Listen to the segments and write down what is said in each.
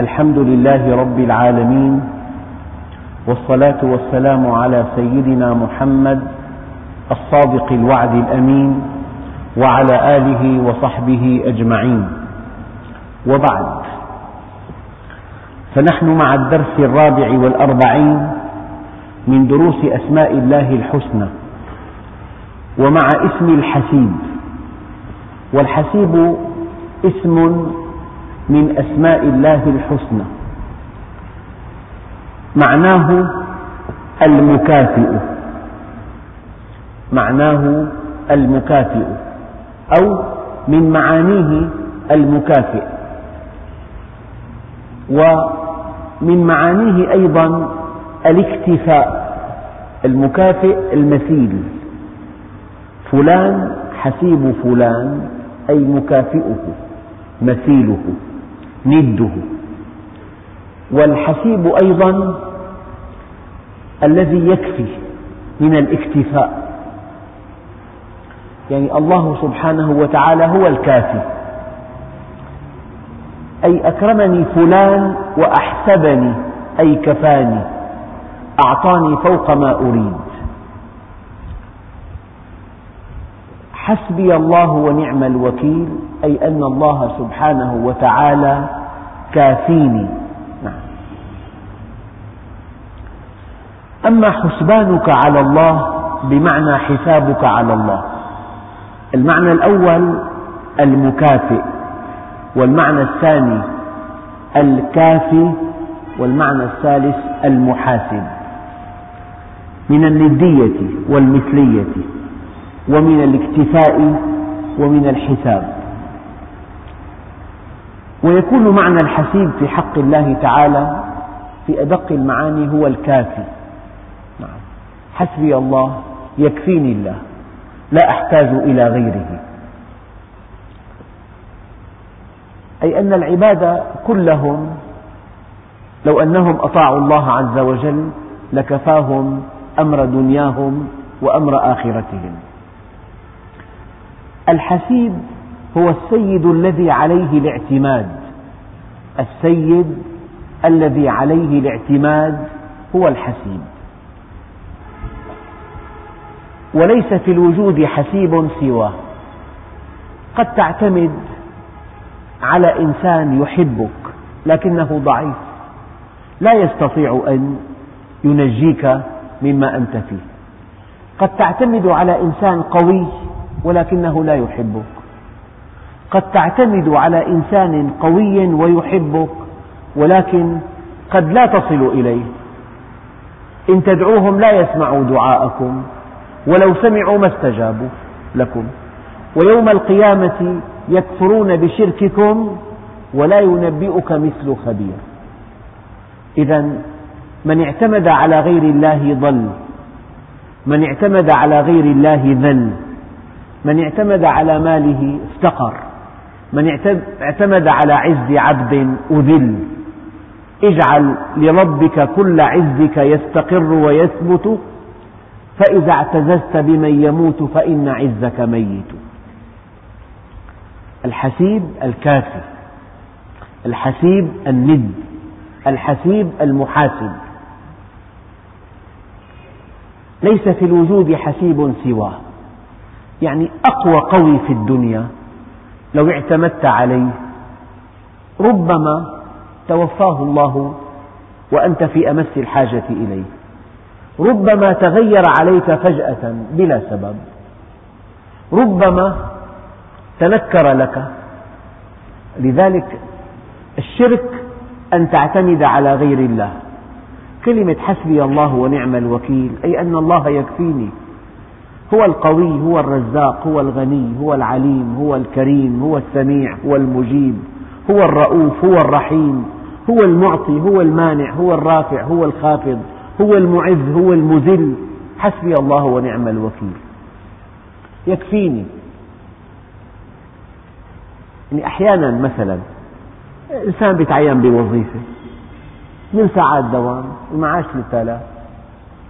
الحمد لله رب العالمين والصلاة والسلام على سيدنا محمد الصادق الوعد الأمين وعلى آله وصحبه أجمعين. وبعد فنحن مع الدرس الرابع والأربعين من دروس أسماء الله الحسنى ومع اسم الحسيب والحسيب اسم من أسماء الله الحسنى. معناه المكافئ. معناه المكافئ. أو من معانيه المكافئ. ومن معانيه أيضا الاكتفاء. المكافئ المثيل. فلان حسيب فلان أي مكافئه مثيله. نده. والحسيب أيضا الذي يكفي من الاكتفاء. يعني الله سبحانه وتعالى هو الكافي. أي أكرمني فلان وأحسبني أي كفاني أعطاني فوق ما أريد. حسبي الله ونعم الوكيل أي أن الله سبحانه وتعالى كافيني نعم. أما حسبانك على الله بمعنى حسابك على الله. المعنى الأول المكافئ والمعنى الثاني الكافي والمعنى الثالث المحاسب. من الندية والمثلية ومن الاكتفاء ومن الحساب. ويكون معنى الحسيب في حق الله تعالى في أدق المعاني هو الكافي. نعم. حسبي الله يكفيني الله لا أحتاج إلى غيره. أي أن العباد كلهم لو أنهم أطاعوا الله عز وجل لكفاهم أمر دنياهم وأمر آخرتهم. الحسيب هو السيد الذي عليه الاعتماد. السيد الذي عليه الاعتماد هو الحسيب. وليس في الوجود حسيب سواه. قد تعتمد على إنسان يحبك لكنه ضعيف. لا يستطيع أن ينجيك مما أنت فيه. قد تعتمد على إنسان قوي ولكنه لا يحبك. قد تعتمد على إنسان قوي ويحبك ولكن قد لا تصل إليه. إن تدعوهم لا يسمعوا دعاءكم ولو سمعوا ما استجابوا لكم. ويوم القيامة يكفرون بشرككم ولا ينبئك مثل خبير. إذا من اعتمد على غير الله ضل من اعتمد على غير الله ذل من اعتمد على ماله افتقر. من اعتمد على عز عبد أذل. اجعل لربك كل عزك يستقر ويثبت فإذا اعتززت بمن يموت فإن عزك ميت. الحسيب الكافي الحسيب الند الحسيب المحاسب. ليس في الوجود حسيب سواه. يعني أقوى قوي في الدنيا لو اعتمدت عليه. ربما توفاه الله وأنت في أمس الحاجة إليه. ربما تغير عليك فجأة بلا سبب. ربما تنكر لك. لذلك الشرك أن تعتمد على غير الله. كلمة حسبي الله ونعم الوكيل أي أن الله يكفيني. هو القوي هو الرزاق هو الغني هو العليم هو الكريم هو السميع هو المجيب هو الرؤوف هو الرحيم هو المعطي هو المانع هو الرافع هو الخافض هو المعز هو المذل. حسبي الله ونعم الوكيل. يكفيني. يعني أحيانا مثلا إنسان يتعين بوظيفة من ساعات دوام المعاش 3000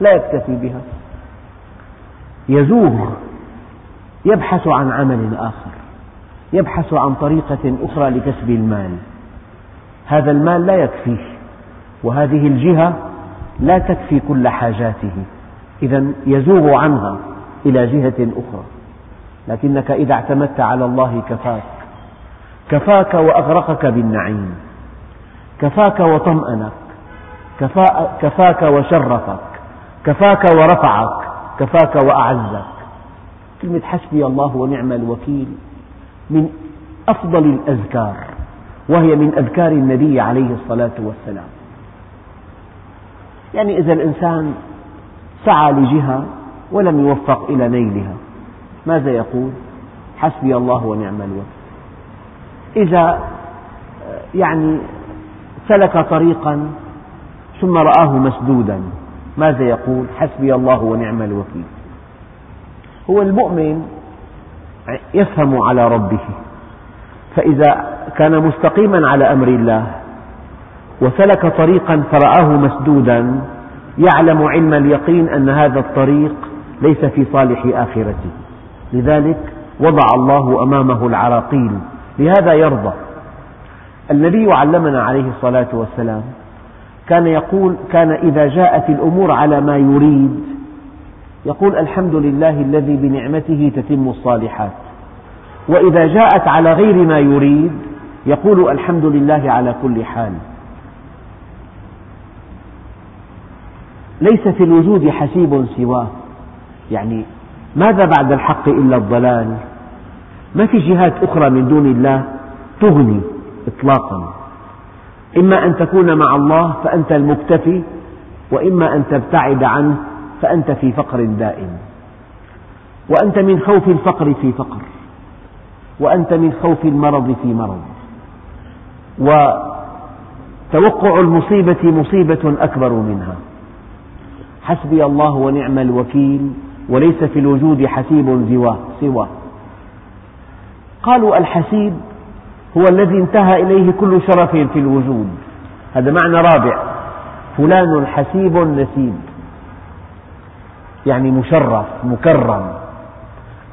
لا يكتفي بها. يزوغ يبحث عن عمل آخر يبحث عن طريقة أخرى لكسب المال. هذا المال لا يكفيه وهذه الجهة لا تكفي كل حاجاته. إذا يزوغ عنها إلى جهة أخرى. لكنك إذا اعتمدت على الله كفاك. كفاك وأغرقك بالنعيم. كفاك وطمأنك. كفاك وشرفك. كفاك ورفعك. كفاك وأعزك. كلمة حسبي الله ونعم الوكيل من أفضل الأذكار وهي من أذكار النبي عليه الصلاة والسلام. يعني إذا الإنسان سعى لجهة ولم يوفق إلى نيلها ماذا يقول؟ حسبي الله ونعم الوكيل. إذا يعني سلك طريقا ثم رآه مسدودا ماذا يقول؟ حسبي الله ونعم الوكيل. هو المؤمن يفهم على ربه فإذا كان مستقيما على أمر الله وسلك طريقا فرآه مسدودا يعلم علم اليقين أن هذا الطريق ليس في صالح آخرته. لذلك وضع الله أمامه العراقيل. لهذا يرضى. النبي علمنا عليه الصلاة والسلام كان يقول كان إذا جاءت الأمور على ما يريد. يقول الحمد لله الذي بنعمته تتم الصالحات. وإذا جاءت على غير ما يريد يقول الحمد لله على كل حال. ليس في الوجود حسيب سواه. يعني ماذا بعد الحق إلا الضلال؟ ما في جهات أخرى من دون الله تغني إطلاقا. إما أن تكون مع الله فأنت المكتفي وإما أن تبتعد عنه فأنت في فقر دائم. وأنت من خوف الفقر في فقر وأنت من خوف المرض في مرض. وتوقع المصيبة مصيبة أكبر منها. حسبي الله ونعم الوكيل وليس في الوجود حسيب سواه. قالوا الحسيب هو الذي انتهى إليه كل شرف في الوجود. هذا معنى رابع. فلان حسيب نسيب. يعني مشرف مكرم.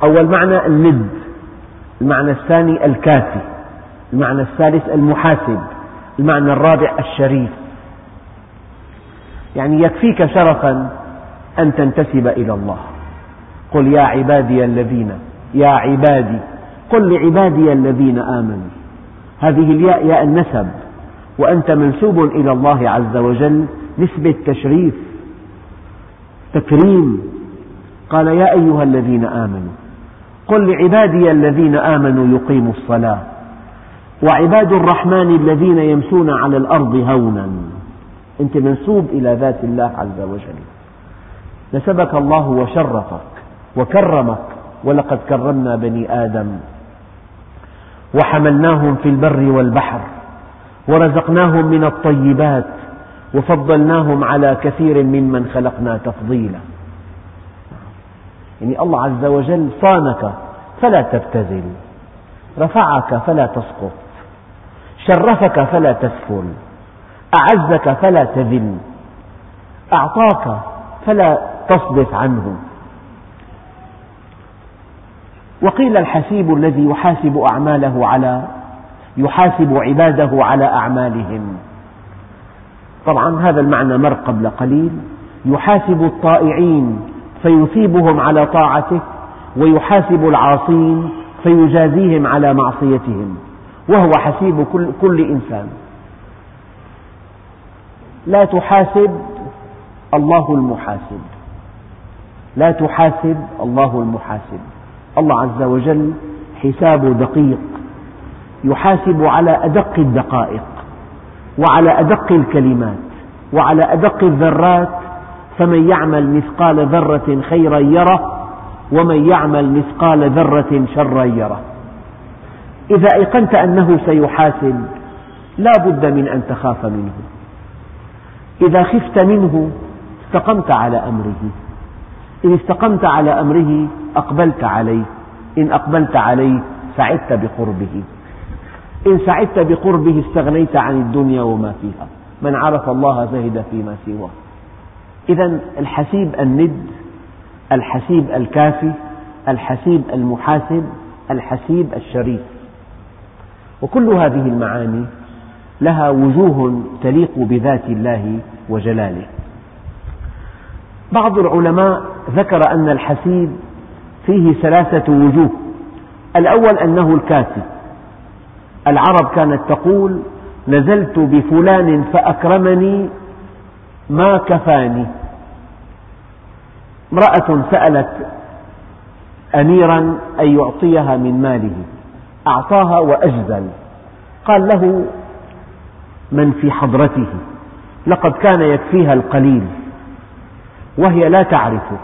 أول معنى الند المعنى الثاني الكافي. المعنى الثالث المحاسب. المعنى الرابع الشريف. يعني يكفيك شرفا أن تنتسب إلى الله. قل يا عبادي الذين يا عبادي قل لعبادي الذين آمنوا. هذه الياء ياء النسب وأنت منسوب إلى الله عز وجل نسبة تشريف تكريم. قال يا أيها الذين آمنوا قل لعبادي الذين آمنوا يقيموا الصلاة وعباد الرحمن الذين يمشون على الأرض هونا. أنت منسوب إلى ذات الله عز وجل. نسبك الله وشرفك وكرمك ولقد كرمنا بني آدم. وحملناهم في البر والبحر ورزقناهم من الطيبات وفضلناهم على كثير ممن خلقنا تفضيلا. يعني الله عز وجل صانك فلا تبتذل رفعك فلا تسقط شرفك فلا تسفل أعزك فلا تذل أعطاك فلا تصدف عنه وقيل الحسيب الذي يحاسب أعماله على يحاسب عباده على أعمالهم. طبعا هذا المعنى مر قبل قليل. يحاسب الطائعين فيثيبهم على طاعته ويحاسب العاصين فيجازيهم على معصيتهم وهو حسيب كل, كل إنسان. لا تحاسب الله المحاسب. لا تحاسب الله المحاسب. الله عز وجل حسابه دقيق يحاسب على أدق الدقائق وعلى أدق الكلمات وعلى أدق الذرات فمن يعمل مثقال ذرة خيرا يره ومن يعمل مثقال ذرة شرا يره. إذا أيقنت أنه سيحاسب لا بد من أن تخاف منه. إذا خفت منه استقمت على أمره. إن استقمت على أمره أقبلت عليه. إن أقبلت عليه سعدت بقربه. إن سعدت بقربه استغنيت عن الدنيا وما فيها. من عرف الله زهد فيما سواه. إذا الحسيب الند الحسيب الكافي الحسيب المحاسب الحسيب الشريف. وكل هذه المعاني لها وجوه تليق بذات الله وجلاله. بعض العلماء ذكر أن الحسيب فيه ثلاثة وجوه. الأول أنه الكافي العرب كانت تقول نزلت بفلان فأكرمني ما كفاني. امرأة سألت أميرا أن يعطيها من ماله. أعطاها وأجزل. قال له من في حضرته؟ لقد كان يكفيها القليل. وهي لا تعرفه.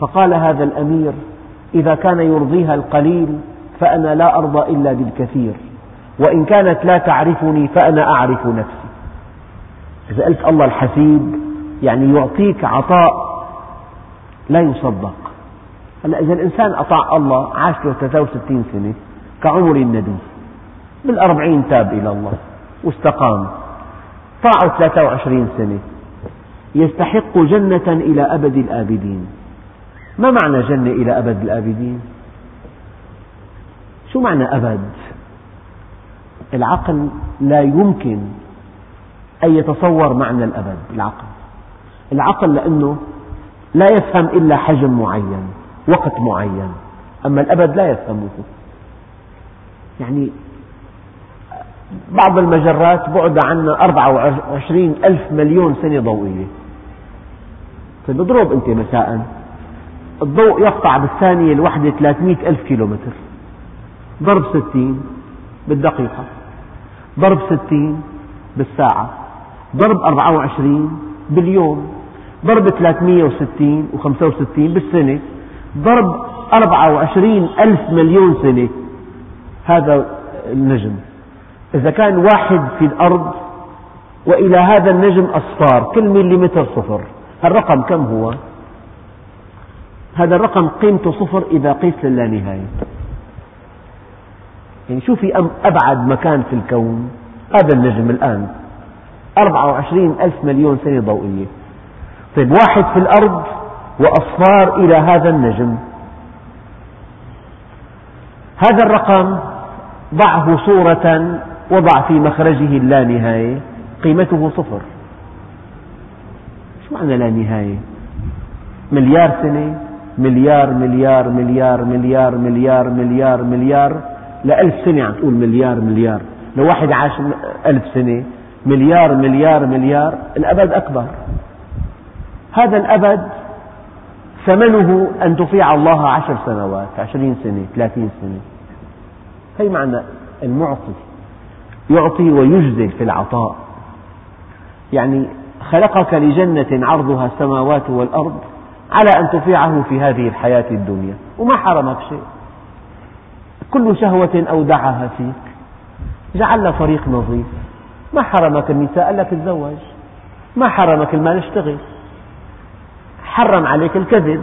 فقال هذا الأمير إذا كان يرضيها القليل فأنا لا أرضى إلا بالكثير وإن كانت لا تعرفني فأنا أعرف نفسي. إذا قلت الله الحسيب يعني يعطيك عطاء لا يصدق. هلا إذا الإنسان أطاع الله عاش له 63 سنة كعمر النبي بالأربعين تاب إلى الله واستقام. طاعه 23 سنة. يستحق جنة إلى أبد الآبدين. ما معنى جنة إلى أبد الآبدين؟ شو معنى أبد؟ العقل لا يمكن أن يتصور معنى الأبد العقل. العقل لأنه لا يفهم إلا حجم معين وقت معين. أما الأبد لا يفهمه. يعني بعض المجرات بعد عنا 24 ألف مليون سنة ضوئية. اضرب أنت مساء. الضوء يقطع بالثانية الواحدة 300 ألف كيلومتر. ضرب 60 بالدقيقة. ضرب 60 بالساعة. ضرب 24 باليوم. ضرب 360 و65 بالسنة. ضرب 24 ألف مليون سنة. هذا النجم. إذا كان واحد في الأرض وإلى هذا النجم أصفار كل مليمتر صفر. الرقم كم هو؟ هذا الرقم قيمته صفر إذا قيس للانهاية. يعني شو في أبعد مكان في الكون هذا النجم الآن. 24 ألف مليون سنة ضوئية. طيب واحد في الأرض وأصفار إلى هذا النجم. هذا الرقم ضعه صورة وضع في مخرجه اللانهاية قيمته صفر. شو معنى لا نهاية. مليار سنة مليار مليار مليار مليار مليار مليار مليار لألف سنة عم تقول مليار مليار. لو واحد عاش ألف سنة مليار مليار مليار الأبد أكبر. هذا الأبد ثمنه أن تطيع الله عشر سنوات عشرين سنة ثلاثين سنة. هي معنى المعطي. يعطي ويجزل في العطاء. يعني خلقك لجنة عرضها السماوات والأرض على أن تطيعه في هذه الحياة الدنيا وما حرمك شيء. كل شهوة أودعها فيك. جعل طريق نظيف. ما حرمك النساء قال لك تزوج ما حرمك المال اشتغل. حرم عليك الكذب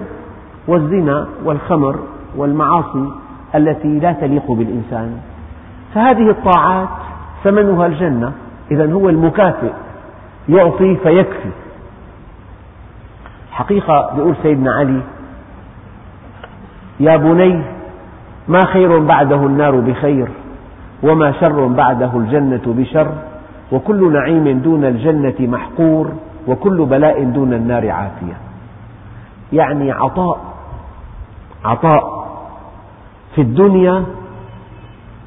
والزنا والخمر والمعاصي التي لا تليق بالإنسان. فهذه الطاعات ثمنها الجنة. إذا هو المكافئ. يعطي فيكفي. حقيقة يقول سيدنا علي يا بني ما خير بعده النار بخير وما شر بعده الجنة بشر وكل نعيم دون الجنة محقور وكل بلاء دون النار عافية. يعني عطاء عطاء في الدنيا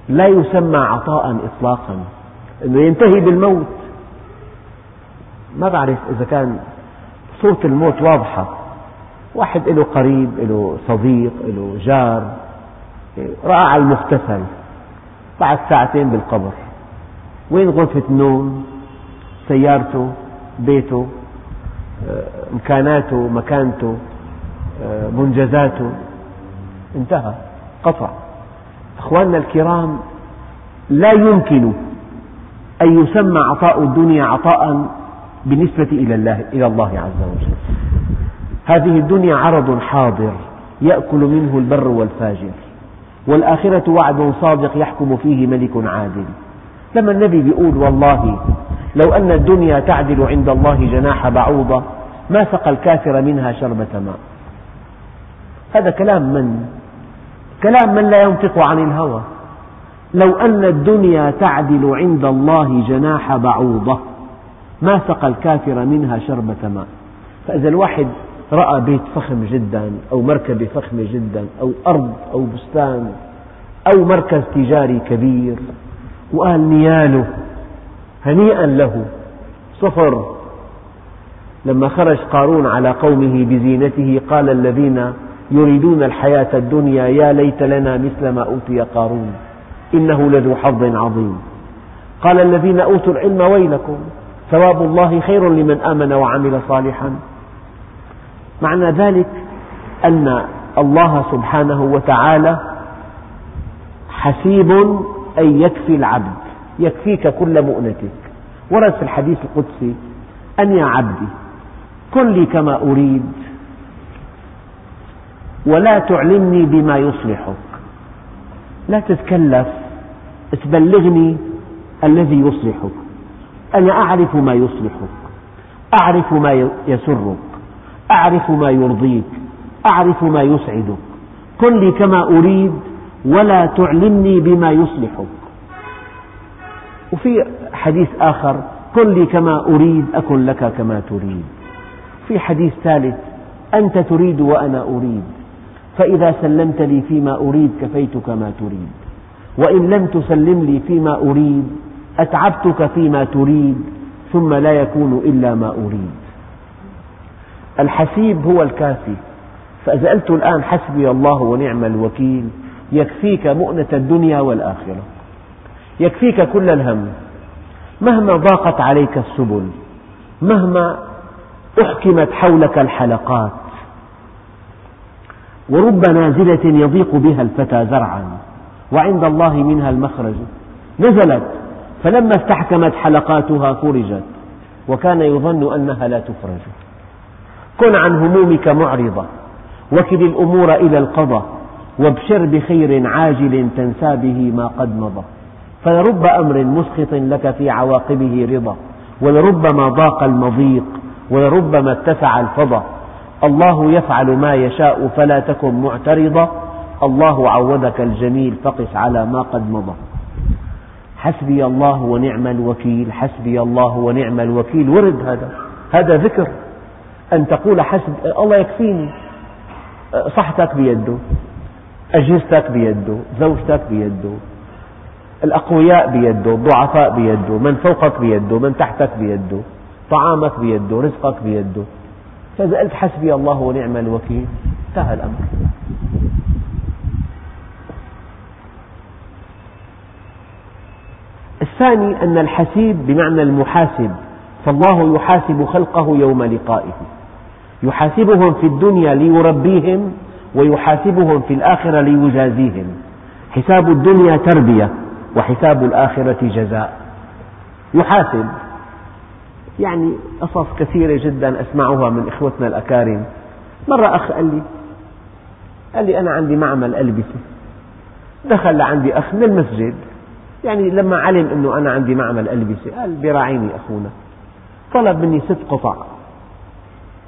لا يسمى عطاء إطلاقا أنه ينتهي بالموت. ما بعرف إذا كان صورة الموت واضحة. واحد له قريب له صديق له جار رأى على المغتسل بعد ساعتين بالقبر. وين غرفة النوم؟ سيارته بيته إمكاناته مكانته منجزاته. انتهى قطع. أخواننا الكرام لا يمكن أن يسمى عطاء الدنيا عطاء بالنسبة إلى الله, إلى الله عز وجل. هذه الدنيا عرض حاضر يأكل منه البر والفاجر. والآخرة وعد صادق يحكم فيه ملك عادل. لما النبي يقول والله لو أن الدنيا تعدل عند الله جناح بعوضة ما سقى الكافر منها شربة ماء. هذا كلام من؟ كلام من لا ينطق عن الهوى. لو أن الدنيا تعدل عند الله جناح بعوضة ما سقى الكافر منها شربة ماء. فإذا الواحد رأى بيت فخم جدا أو مركبة فخمة جدا أو أرض أو بستان أو مركز تجاري كبير وقال نياله هنيئا له صفر. لما خرج قارون على قومه بزينته قال الذين يريدون الحياة الدنيا يا ليت لنا مثل ما أوتي قارون إنه لذو حظ عظيم. قال الذين أوتوا العلم ويلكم. ثواب الله خير لمن آمن وعمل صالحا. معنى ذلك أن الله سبحانه وتعالى حسيب أي يكفي العبد يكفيك كل مؤنتك. ورد في الحديث القدسي أن يا عبدي كن لي كما أريد ولا تعلمني بما يصلحك. لا تتكلف تبلغني الذي يصلحك. أنا أعرف ما يصلحك أعرف ما يسرك أعرف ما يرضيك أعرف ما يسعدك. كن لي كما أريد ولا تعلمني بما يصلحك. وفي حديث آخر كن لي كما أريد أكن لك كما تريد. في حديث ثالث أنت تريد وأنا أريد. فإذا سلمت لي فيما أريد كفيتك ما تريد. وإن لم تسلم لي فيما أريد أتعبتك فيما تريد ثم لا يكون إلا ما أريد. الحسيب هو الكافي. فإذا قلت الآن حسبي الله ونعم الوكيل يكفيك مؤنة الدنيا والآخرة. يكفيك كل الهم. مهما ضاقت عليك السبل مهما أحكمت حولك الحلقات. ورب نازلة يضيق بها الفتى زرعا وعند الله منها المخرج. نزلت فلما استحكمت حلقاتها فرجت وكان يظن أنها لا تفرج. كن عن همومك معرضة وكل الأمور إلى القضاء وابشر بخير عاجل تنسى به ما قد مضى. فلرب أمر مسخط لك في عواقبه رضا ولربما ضاق المضيق ولربما اتسع الفضا. الله يفعل ما يشاء فلا تكن معترضا. الله عودك الجميل فقس على ما قد مضى. حسبي الله ونعم الوكيل حسبي الله ونعم الوكيل. ورد هذا. هذا ذكر. أن تقول حسب الله يكفيني. صحتك بيده. أجهزتك بيده. زوجتك بيده. الأقوياء بيده. الضعفاء بيده. من فوقك بيده. من تحتك بيده. طعامك بيده. رزقك بيده. فإذا قلت حسبي الله ونعم الوكيل انتهى الأمر. الثاني أن الحسيب بمعنى المحاسب فالله يحاسب خلقه يوم لقائه. يحاسبهم في الدنيا ليربيهم ويحاسبهم في الآخرة ليجازيهم. حساب الدنيا تربية وحساب الآخرة جزاء. يحاسب. يعني قصص كثيرة جدا أسمعها من إخوتنا الأكارم. مرة أخ قال لي قال لي أنا عندي معمل ألبسة. دخل لعندي أخ من المسجد. يعني لما علم أنه أنا عندي معمل ألبسة قال بيراعيني أخونا. طلب مني ست قطع.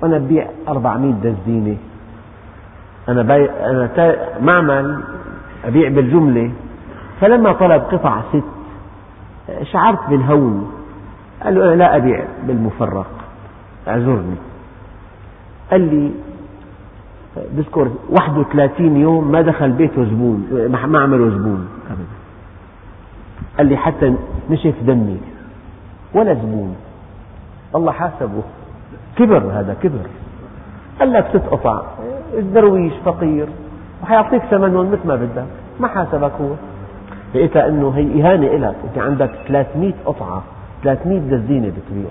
وأنا ببيع 400 دزينة أنا, بي... أنا معمل أبيع بالجملة. فلما طلب قطع ست شعرت بالهون قال له أنا لا أبيع بالمفرق. أعذرني. قال لي بذكر 31 يوم ما دخل بيته زبون ما عمله زبون. أبدا قال لي حتى نشف دمي. ولا زبون الله حاسبه. كبر هذا كبر. قال لك ست قطع الدرويش فقير. وحيعطيك ثمنهم مثل ما بدك. ما حاسبك هو. لقيتها إنه هي إهانة لك أنت عندك 300 قطعة. 300 دزينه بتبيع.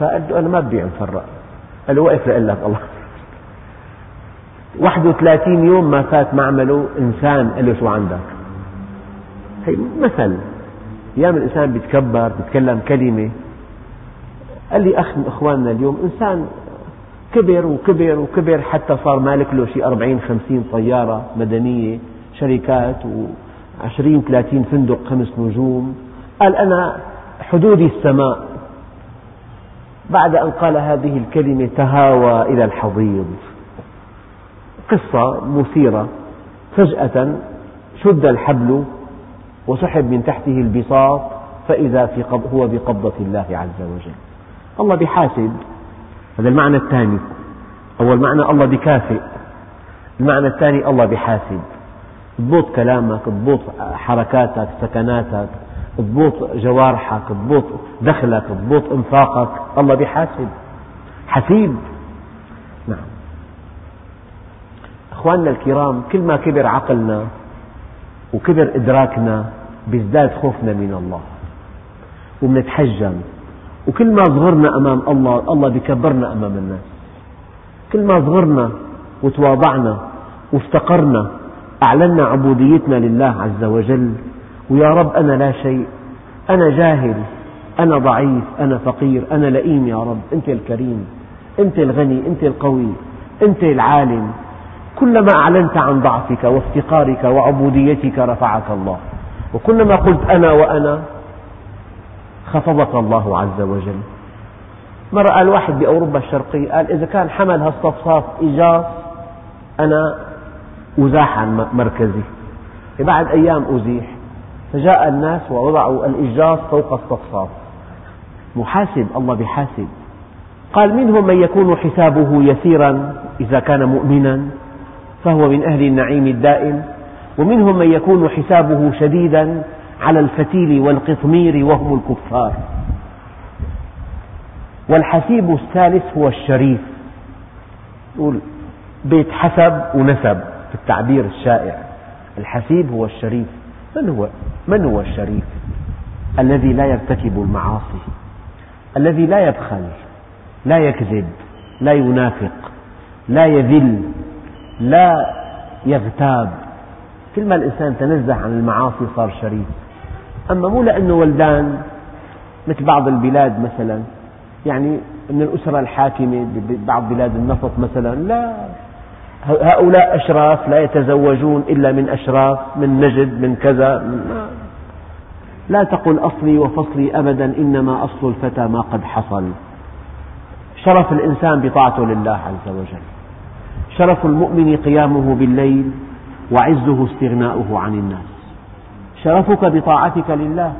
فقال له أنا ما ببيع مفرق. قال له وقف لك الله. 31 يوم ما فات معمله إنسان. قال له شو عندك؟ هي مثل أيام الإنسان بيتكبر بيتكلم كلمة قال لي اخ من إخواننا اليوم إنسان كبر وكبر وكبر حتى صار مالك له شيء 40 50 طياره مدنية شركات و20 30 فندق خمس نجوم. قال أنا حدودي السماء. بعد أن قال هذه الكلمة تهاوى إلى الحضيض. قصة مثيرة. فجأة شد الحبل وسحب من تحته البساط فإذا في هو بقبضة الله عز وجل. الله بحاسب. هذا المعنى الثاني. أول معنى الله بكافئ. المعنى الثاني الله بحاسب. تضبط كلامك تضبط حركاتك سكناتك تضبط جوارحك تضبط دخلك تضبط انفاقك. الله بحاسب. حسيب. نعم. أخواننا الكرام كل ما كبر عقلنا وكبر إدراكنا بيزداد خوفنا من الله. وبنتحجم وكل ما صغرنا أمام الله الله بكبرنا أمام الناس. كل ما صغرنا وتواضعنا وافتقرنا أعلنا عبوديتنا لله عز وجل. ويا رب أنا لا شيء. أنا جاهل. أنا ضعيف. أنا فقير. أنا لئيم يا رب. أنت الكريم. أنت الغني. أنت القوي. أنت العالم. كلما أعلنت عن ضعفك وافتقارك وعبوديتك رفعك الله. وكلما قلت أنا وأنا خفضك الله عز وجل. مرة قال واحد بأوروبا الشرقية قال إذا كان حمل هالصفصاف إيجاص أنا أزاح عن مركزي. بعد أيام أزيح. فجاء الناس ووضعوا الإجاز فوق الصفصاف. محاسب الله بحاسب قال منهم من يكون حسابه يسيرا إذا كان مؤمنا؟ فهو من أهل النعيم الدائم ومنهم من يكون حسابه شديدا على الفتيل والقطمير وهم الكفار. والحسيب الثالث هو الشريف. يقول بيت حسب ونسب في التعبير الشائع. الحسيب هو الشريف. من هو؟ من هو الشريف؟ الذي لا يرتكب المعاصي. الذي لا يبخل لا يكذب لا ينافق لا يذل لا يغتاب. كل ما الإنسان تنزه عن المعاصي صار شريف. أما مو لأنه ولدان مثل بعض البلاد مثلا يعني من الأسرة الحاكمة ببعض بلاد النفط مثلا لا. هؤلاء أشراف لا يتزوجون إلا من أشراف من نجد من كذا من لا تقل أصلي وفصلي أبدا إنما أصل الفتى ما قد حصل. شرف الإنسان بطاعته لله عز وجل. شرف المؤمن قيامه بالليل وعزه استغناؤه عن الناس. شرفك بطاعتك لله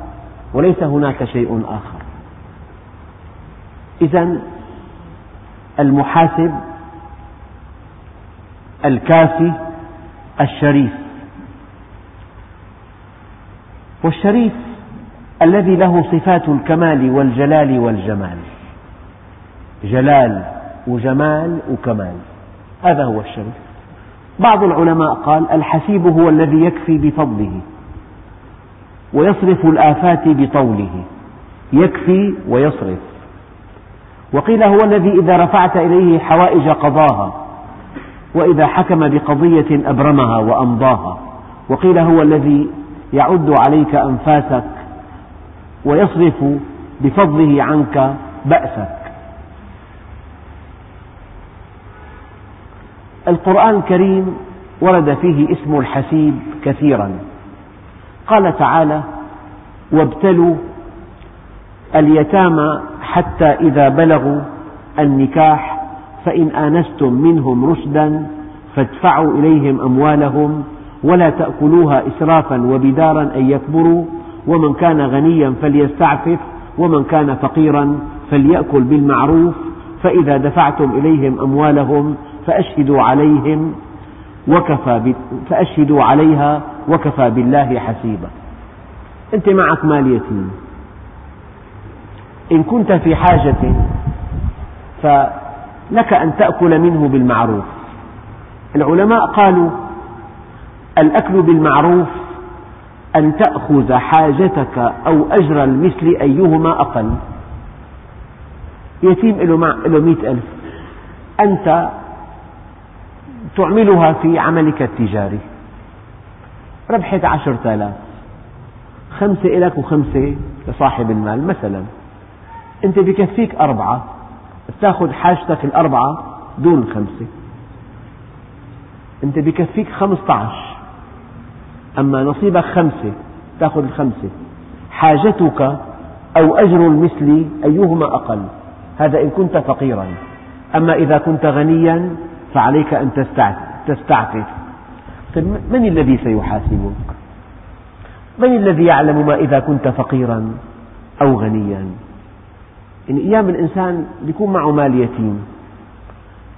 وليس هناك شيء آخر. إذا المحاسب الكافي الشريف. والشريف الذي له صفات الكمال والجلال والجمال. جلال وجمال وكمال. هذا هو الشريف. بعض العلماء قال الحسيب هو الذي يكفي بفضله ويصرف الآفات بطوله. يكفي ويصرف. وقيل هو الذي إذا رفعت إليه حوائج قضاها وإذا حكم بقضية أبرمها وأمضاها. وقيل هو الذي يعد عليك أنفاسك ويصرف بفضله عنك بأسك. القرآن الكريم ورد فيه اسم الحسيب كثيرا. قال تعالى وابتلوا اليتامى حتى إذا بلغوا النكاح فإن آنستم منهم رشدا فادفعوا إليهم أموالهم ولا تأكلوها إسرافا وبدارا أن يكبروا ومن كان غنيا فليستعفف ومن كان فقيرا فليأكل بالمعروف فإذا دفعتم إليهم أموالهم فأشهدوا عليهم وكفى فأشهدوا عليها وكفى بالله حسيبا. أنت معك مال يتيم. إن كنت في حاجة فلك أن تأكل منه بالمعروف. العلماء قالوا الأكل بالمعروف أن تأخذ حاجتك أو أجر المثل أيهما أقل. يتيم له مئة ألف. أنت تعملها في عملك التجاري. ربحت عشرة آلاف خمسة لك وخمسة لصاحب المال مثلا. أنت بكفيك أربعة. تأخذ حاجتك الأربعة دون خمسة. أنت بكفيك خمسة عشر. أما نصيبك خمسة تأخذ الخمسة. حاجتك أو أجر المثل أيهما أقل. هذا إن كنت فقيرا. أما إذا كنت غنيا فعليك أن تستعفف. طيب من الذي سيحاسبك؟ من الذي يعلم ما إذا كنت فقيرا أو غنيا؟ يعني أيام الإنسان يكون معه مال يتيم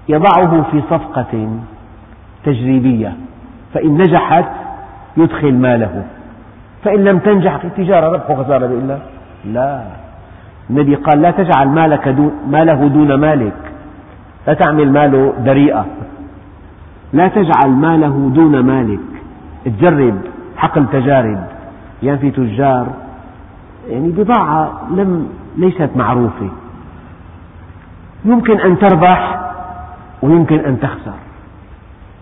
يضعه في صفقة تجريبية فإن نجحت يدخل ماله. فإن لم تنجح التجارة ربح وخسارة بالله لا. النبي قال لا تجعل مالك دون ماله دون مالك. لا تعمل ماله دريئة لا تجعل ماله دون مالك. تجرب حقل تجارب. يعني في تجار يعني بضاعة لم ليست معروفة. يمكن أن تربح ويمكن أن تخسر.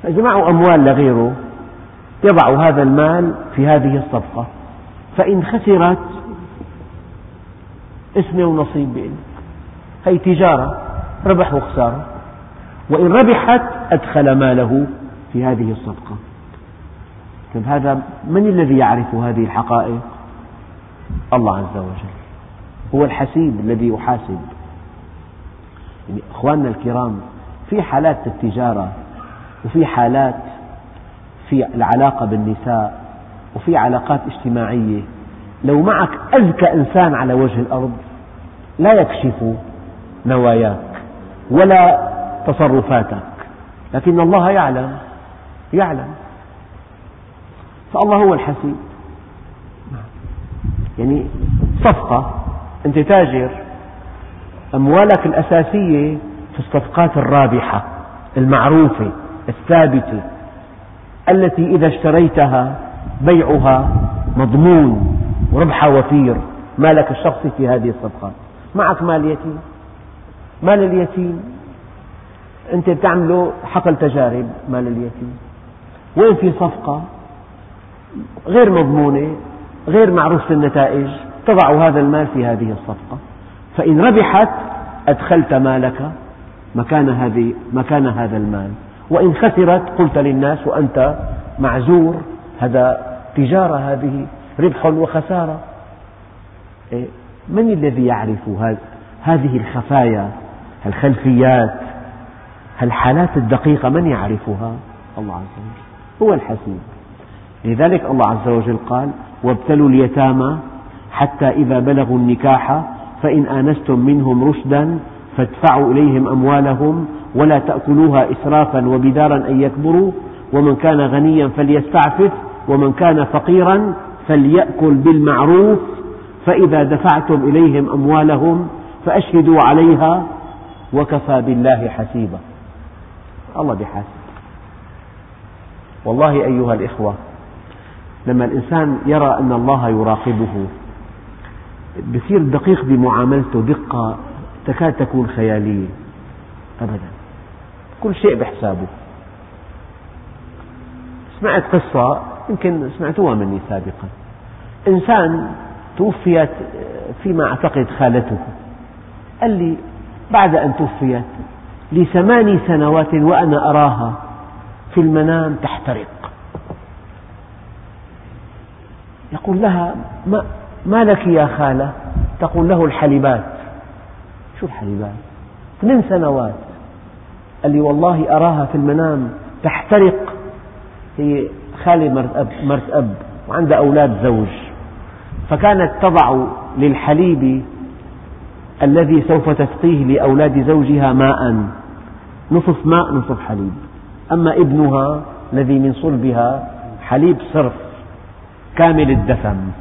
فجمعوا أموال لغيره. يضع هذا المال في هذه الصفقة. فإن خسرت اسمه ونصيب بإلك هي تجارة ربح وخسارة. وإن ربحت أدخل ماله في هذه الصفقة طيب هذا من الذي يعرف هذه الحقائق؟ الله عز وجل. هو الحسيب الذي يحاسب. يعني أخواننا الكرام في حالات التجارة وفي حالات في العلاقة بالنساء وفي علاقات اجتماعية. لو معك أذكى إنسان على وجه الأرض لا يكشف نواياك ولا تصرفاتك. لكن الله يعلم يعلم. فالله هو الحسيب. يعني صفقة أنت تاجر. أموالك الأساسية في الصفقات الرابحة المعروفة الثابتة التي إذا اشتريتها بيعها مضمون وربحها وفير. مالك الشخصي في هذه الصفقات. معك مال يتيم؟ مال اليتيم؟ أنت بتعمله حقل تجارب مال اليتيم. وين في صفقة؟ غير مضمونة غير معروفة النتائج تضع هذا المال في هذه الصفقة. فإن ربحت أدخلت مالك مكان, هذه مكان هذا المال. وإن خسرت قلت للناس وأنت معذور هذا تجارة هذه ربح وخسارة. إيه، من الذي يعرف هذه الخفايا الخلفيات الحالات الدقيقة من يعرفها؟ الله عز وجل. هو الحسيب لذلك الله عز وجل قال وابتلوا اليتامى حتى إذا بلغوا النكاح فإن آنستم منهم رشدا فادفعوا إليهم أموالهم ولا تأكلوها إسرافا وبدارا أن يكبروا ومن كان غنيا فليستعفف ومن كان فقيرا فليأكل بالمعروف فإذا دفعتم إليهم أموالهم فأشهدوا عليها وكفى بالله حسيبا. الله بحاسب. والله أيها الإخوة لما الإنسان يرى أن الله يراقبه بصير دقيق بمعاملته دقة تكاد تكون خيالية. أبدا. كل شيء بحسابه. سمعت قصة يمكن سمعتوها مني سابقا. إنسان توفيت فيما أعتقد خالته. قال لي بعد أن توفيت لثماني سنوات وأنا أراها في المنام تحترق يقول لها ما, ما لك يا خالة؟ تقول له الحليبات. شو الحليبات؟ ثمان سنوات. قال لي والله أراها في المنام تحترق هي خالة مرت أب, مرت أب وعندها أولاد زوج. فكانت تضع للحليب الذي سوف تسقيه لأولاد زوجها ماء. نصف ماء نصف حليب. أما ابنها الذي من صلبها حليب صرف كامل الدسم.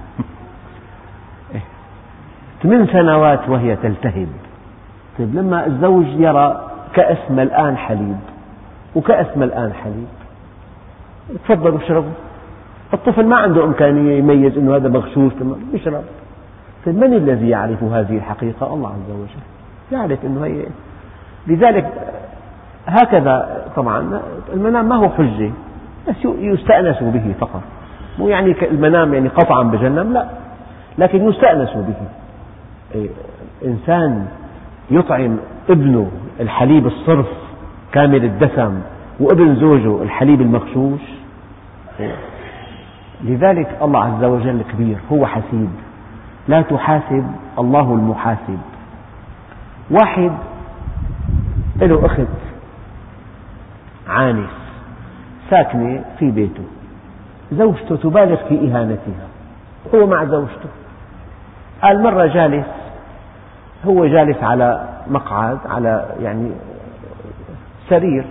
ثمان سنوات وهي تلتهب. طيب لما الزوج يرى كأس ملآن حليب وكأس ملآن حليب تفضلوا اشربوا. الطفل ما عنده إمكانية يميز أنه هذا مغشوش يشرب. طيب من الذي يعرف هذه الحقيقة؟ الله عز وجل يعرف أنه هي لذلك هكذا طبعا. المنام ما هو حجة. بس يستأنس به فقط. مو يعني المنام يعني قطعا بجنم لا. لكن يستأنس به. إيه، إنسان يطعم ابنه الحليب الصرف كامل الدسم وابن زوجه الحليب المغشوش إيه، لذلك الله عز وجل كبير هو حسيب. لا تحاسب الله المحاسب. واحد له أخت عانس ساكنة في بيته. زوجته تبالغ في إهانتها. هو مع زوجته. قال مرة جالس. هو جالس على مقعد على يعني سرير.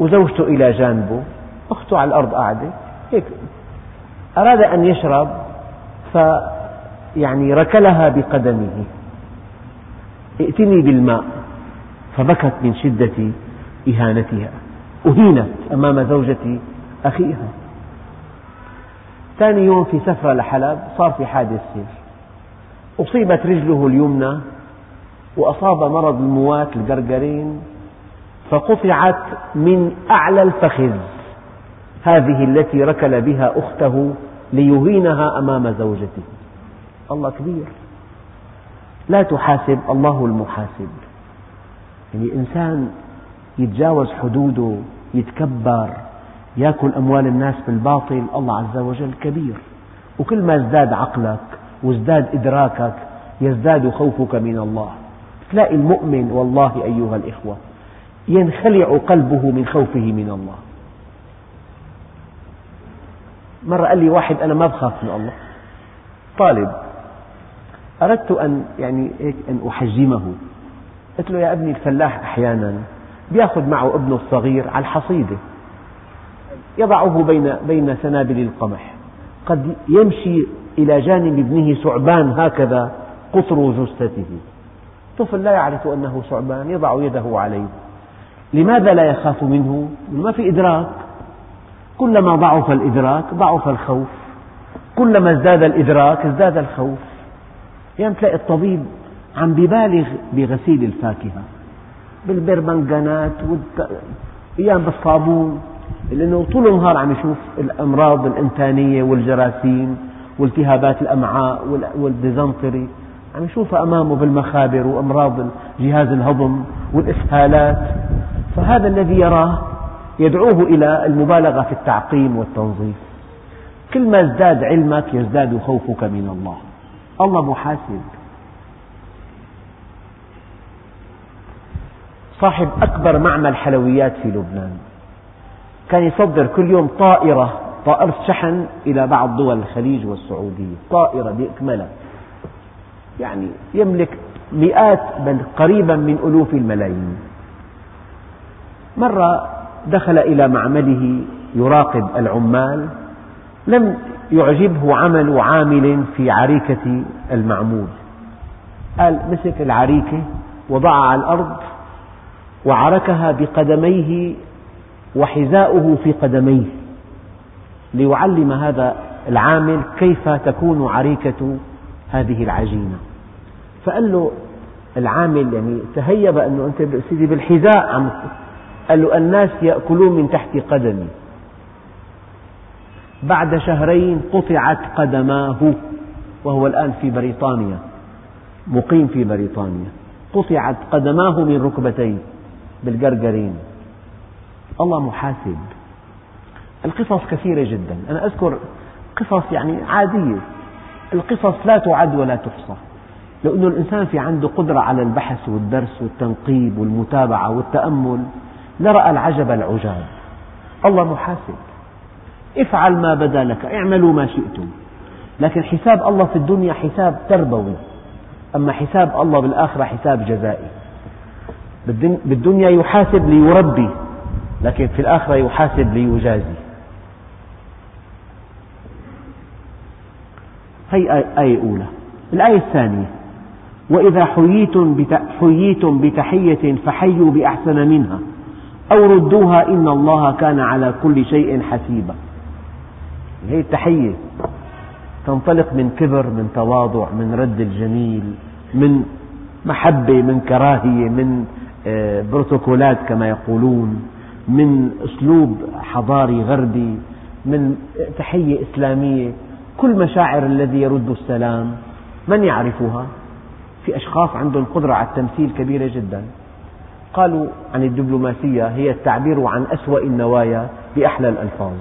وزوجته إلى جانبه. أخته على الأرض قاعدة. هيك. أراد أن يشرب فيعني ركلها بقدمه. ائتني بالماء. فبكت من شدة إهانتها. أهينت أمام زوجة أخيها. ثاني يوم في سفرة لحلب صار في حادث سير. أصيبت رجله اليمنى وأصاب مرض المواة الجرجرين فقطعت من أعلى الفخذ. هذه التي ركل بها أخته ليهينها أمام زوجته. الله كبير. لا تحاسب الله المحاسب. يعني إنسان يتجاوز حدوده يتكبر يأكل أموال الناس بالباطل الله عز وجل كبير. وكل ما ازداد عقلك وازداد إدراكك يزداد خوفك من الله. تلاقي المؤمن والله أيها الإخوة ينخلع قلبه من خوفه من الله. مرة قال لي واحد أنا ما بخاف من الله. طالب أردت أن يعني هيك أن أحجمه. قلت له يا ابني الفلاح أحيانا يأخذ معه ابنه الصغير على الحصيدة. يضعه بين بين سنابل القمح. قد يمشي إلى جانب ابنه ثعبان هكذا قطر جثته. طفل لا يعرف أنه ثعبان يضع يده عليه. لماذا لا يخاف منه؟ ما في إدراك. كلما ضعف الإدراك ضعف الخوف. كلما ازداد الإدراك ازداد الخوف. يعني تلاقي الطبيب عم ببالغ بغسيل الفاكهة. بالبرمنجانات أيام بالصابون. لأنه طول النهار عم يشوف الأمراض الإنتانية والجراثيم والتهابات الأمعاء والديزنتري عم يشوفها أمامه بالمخابر وأمراض جهاز الهضم والإسهالات. فهذا الذي يراه يدعوه إلى المبالغة في التعقيم والتنظيف. كل ما ازداد علمك يزداد خوفك من الله. الله محاسب. صاحب أكبر معمل حلويات في لبنان. كان يصدر كل يوم طائرة طائرة شحن إلى بعض دول الخليج والسعودية. طائرة بإكملها. يعني يملك مئات بل قريبا من ألوف الملايين. مرة دخل إلى معمله يراقب العمال لم يعجبه عمل عامل في عريكة المعمول قال مسك العريكة وضعها على الأرض وعركها بقدميه وحذاؤه في قدميه. ليعلم هذا العامل كيف تكون عريكة هذه العجينة. فقال له العامل يعني تهيب أنه أنت سيدي بالحذاء عم قال له الناس يأكلون من تحت قدمي. بعد شهرين قطعت قدماه وهو الآن في بريطانيا مقيم في بريطانيا. قطعت قدماه من ركبتيه بالجرجرين. الله محاسب. القصص كثيرة جدا. أنا أذكر قصص يعني عادية. القصص لا تعد ولا تحصى. لو أن الإنسان في عنده قدرة على البحث والدرس والتنقيب والمتابعة والتأمل. لرأى العجب العجاب. الله محاسب. افعل ما بدا لك. اعملوا ما شئتم. لكن حساب الله في الدنيا حساب تربوي. أما حساب الله بالآخرة حساب جزائي. بالدنيا يحاسب ليربي لكن في الآخرة يحاسب ليجازي. هي آية أولى. الآية الثانية وإذا حييتم حييتم بتحية فحيوا بأحسن منها أو ردوها إن الله كان على كل شيء حسيبا. هي التحية تنطلق من كبر من تواضع من رد الجميل من محبة من كراهية من بروتوكولات كما يقولون من أسلوب حضاري غربي من تحية إسلامية كل مشاعر الذي يرد السلام. من يعرفها؟ في أشخاص عندهم قدرة على التمثيل كبيرة جدا. قالوا عن الدبلوماسية هي التعبير عن أسوأ النوايا بأحلى الألفاظ.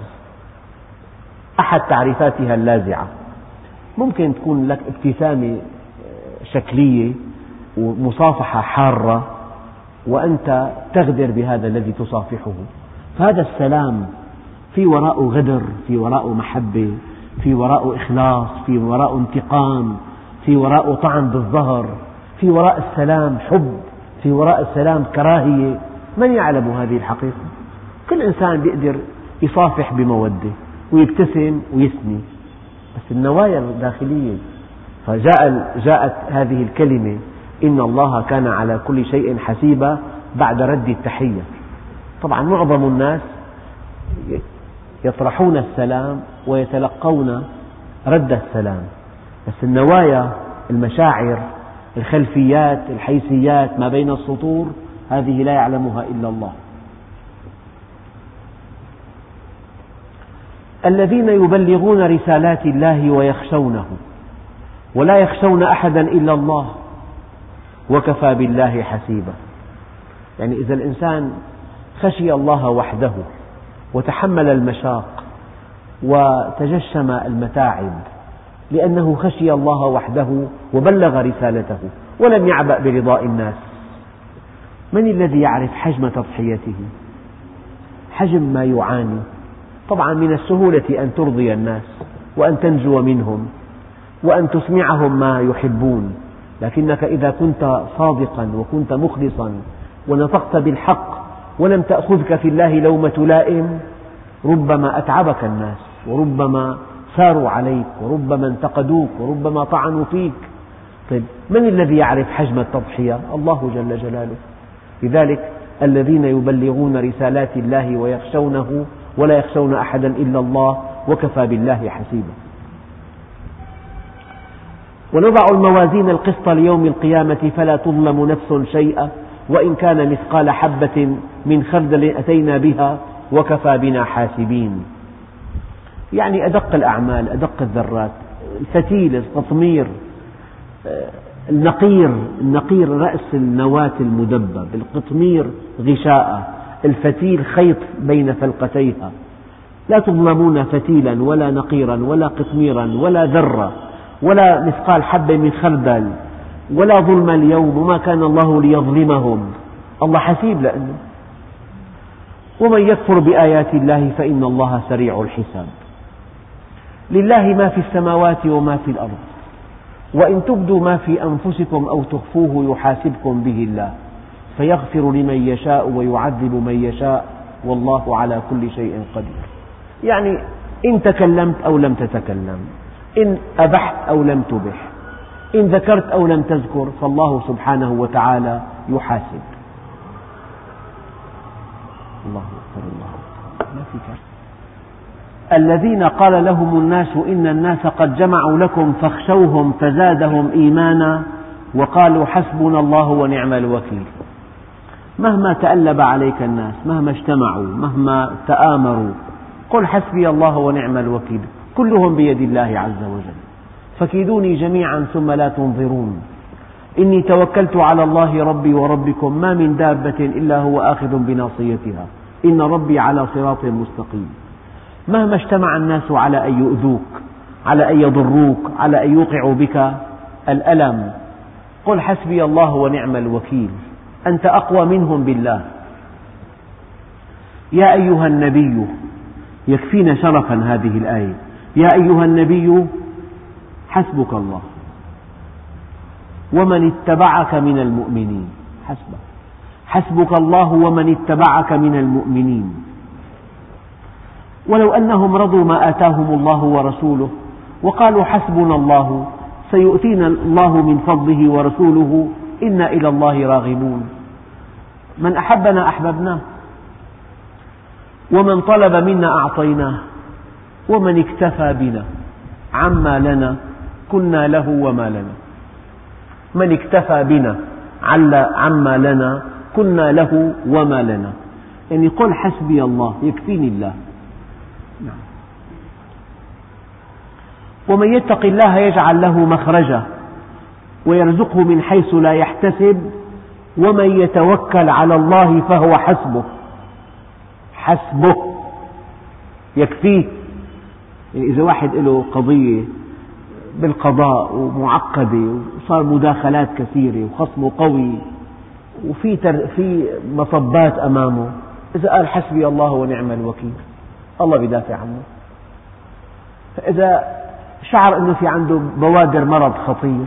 أحد تعريفاتها اللاذعة. ممكن تكون لك ابتسامة شكلية ومصافحة حارة. وأنت تغدر بهذا الذي تصافحه. فهذا السلام في وراءه غدر في وراءه محبة في وراء إخلاص في وراء انتقام في وراء طعن بالظهر في وراء السلام حب في وراء السلام كراهية. من يعلم هذه الحقيقة؟ كل إنسان يقدر يصافح بمودة ويبتسم ويثني. بس النوايا الداخلية فجاء جاءت هذه الكلمة إن الله كان على كل شيء حسيبا بعد رد التحية. طبعا معظم الناس يطرحون السلام ويتلقون رد السلام. بس النوايا المشاعر الخلفيات الحيثيات ما بين السطور هذه لا يعلمها إلا الله. الذين يبلغون رسالات الله ويخشونه ولا يخشون أحدا إلا الله. وكفى بالله حسيبا. يعني إذا الإنسان خشي الله وحده وتحمل المشاق وتجشم المتاعب لأنه خشي الله وحده وبلغ رسالته ولم يعبأ برضاء الناس. من الذي يعرف حجم تضحيته؟ حجم ما يعاني. طبعا من السهولة أن ترضي الناس وأن تنجو منهم وأن تسمعهم ما يحبون. لكنك إذا كنت صادقا وكنت مخلصا ونطقت بالحق ولم تأخذك في الله لومة لائم ربما أتعبك الناس وربما ساروا عليك وربما انتقدوك وربما طعنوا فيك. طيب من الذي يعرف حجم التضحية؟ الله جل جلاله. لذلك الذين يبلغون رسالات الله ويخشونه ولا يخشون أحدا إلا الله وكفى بالله حسيبا. ونضع الموازين القسط ليوم القيامة فلا تظلم نفس شيئا وإن كان مثقال حبة من خردل أتينا بها وكفى بنا حاسبين. يعني أدق الأعمال أدق الذرات الفتيل التطمير النقير النقير رأس النواة المدبب القطمير غشاء الفتيل خيط بين فلقتيها. لا تظلمون فتيلا ولا نقيرا ولا قطميرا ولا ذرة ولا مثقال حبة من خردل ولا ظلم اليوم وما كان الله ليظلمهم. الله حسيب لأنه. ومن يكفر بآيات الله فإن الله سريع الحساب. لله ما في السماوات وما في الأرض. وإن تبدوا ما في أنفسكم أو تخفوه يحاسبكم به الله. فيغفر لمن يشاء ويعذب من يشاء. والله على كل شيء قدير. يعني إن تكلمت أو لم تتكلم. إن أبحت أو لم تبح إن ذكرت أو لم تذكر فالله سبحانه وتعالى يحاسب. الله أكبر الله أكبر. ما في الذين قال لهم الناس إن الناس قد جمعوا لكم فاخشوهم فزادهم إيمانا وقالوا حسبنا الله ونعم الوكيل. مهما تألب عليك الناس مهما اجتمعوا مهما تآمروا قل حسبي الله ونعم الوكيل. كلهم بيد الله عز وجل. فكيدوني جميعا ثم لا تنظرون. إني توكلت على الله ربي وربكم ما من دابة إلا هو آخذ بناصيتها. إن ربي على صراط مستقيم. مهما اجتمع الناس على أن يؤذوك على أن يضروك على أن يوقعوا بك الألم. قل حسبي الله ونعم الوكيل. أنت أقوى منهم بالله. يا أيها النبي يكفينا شرفا هذه الآية. يا أيها النبي حسبك الله. ومن اتبعك من المؤمنين. حسبك. حسبك الله ومن اتبعك من المؤمنين. ولو أنهم رضوا ما آتاهم الله ورسوله وقالوا حسبنا الله سيؤتينا الله من فضله ورسوله إنا إلى الله راغبون. من أحبنا أحببناه ومن طلب منا أعطيناه. ومن اكتفى بنا عما لنا كنا له وما لنا. من اكتفى بنا عما لنا كنا له وما لنا. يعني قل حسبي الله يكفيني الله. نعم. ومن يتق الله يجعل له مخرجا ويرزقه من حيث لا يحتسب ومن يتوكل على الله فهو حسبه. حسبه. يكفيه. يعني إذا واحد له قضية بالقضاء ومعقدة وصار مداخلات كثيرة وخصمه قوي وفي في مصبات أمامه إذا قال حسبي الله ونعم الوكيل الله بدافع عنه. فإذا شعر أنه في عنده بوادر مرض خطير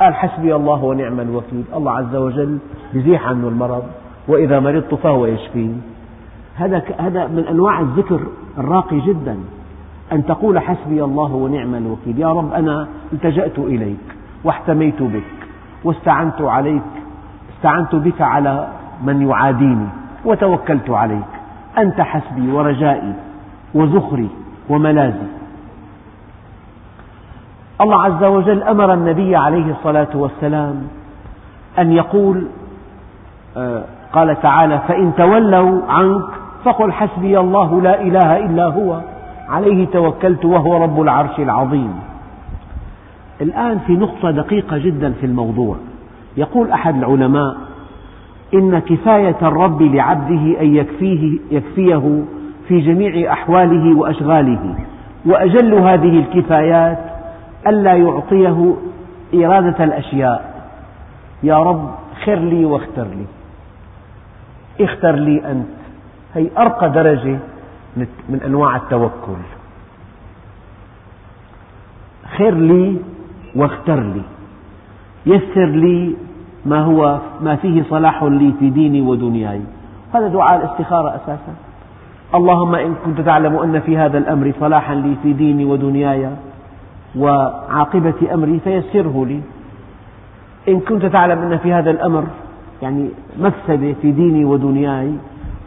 قال حسبي الله ونعم الوكيل الله عز وجل يزيح عنه المرض وإذا مرضت فهو يشفين. هذا هذا من أنواع الذكر الراقي جدا. أن تقول حسبي الله ونعم الوكيل. يا رب أنا التجأت إليك واحتميت بك واستعنت عليك استعنت بك على من يعاديني وتوكلت عليك. أنت حسبي ورجائي وزخري وملاذي. الله عز وجل أمر النبي عليه الصلاة والسلام أن يقول آه، قال تعالى فإن تولوا عنك فقل حسبي الله لا إله إلا هو. عليه توكلت وهو رب العرش العظيم. الآن في نقطة دقيقة جدا في الموضوع. يقول أحد العلماء إن كفاية الرب لعبده أن يكفيه, يكفيه في جميع أحواله وأشغاله. وأجل هذه الكفايات ألا يعطيه إرادة الأشياء. يا رب خر لي واختر لي. اختر لي أنت. هي أرقى درجة من أنواع التوكل. خر لي واختر لي. يسر لي ما هو ما فيه صلاح لي في ديني ودنياي. هذا دعاء الاستخارة أساسا. اللهم إن كنت تعلم أن في هذا الأمر صلاحا لي في ديني ودنياي وعاقبة أمري فيسره لي. إن كنت تعلم أن في هذا الأمر يعني مفسدة في ديني ودنياي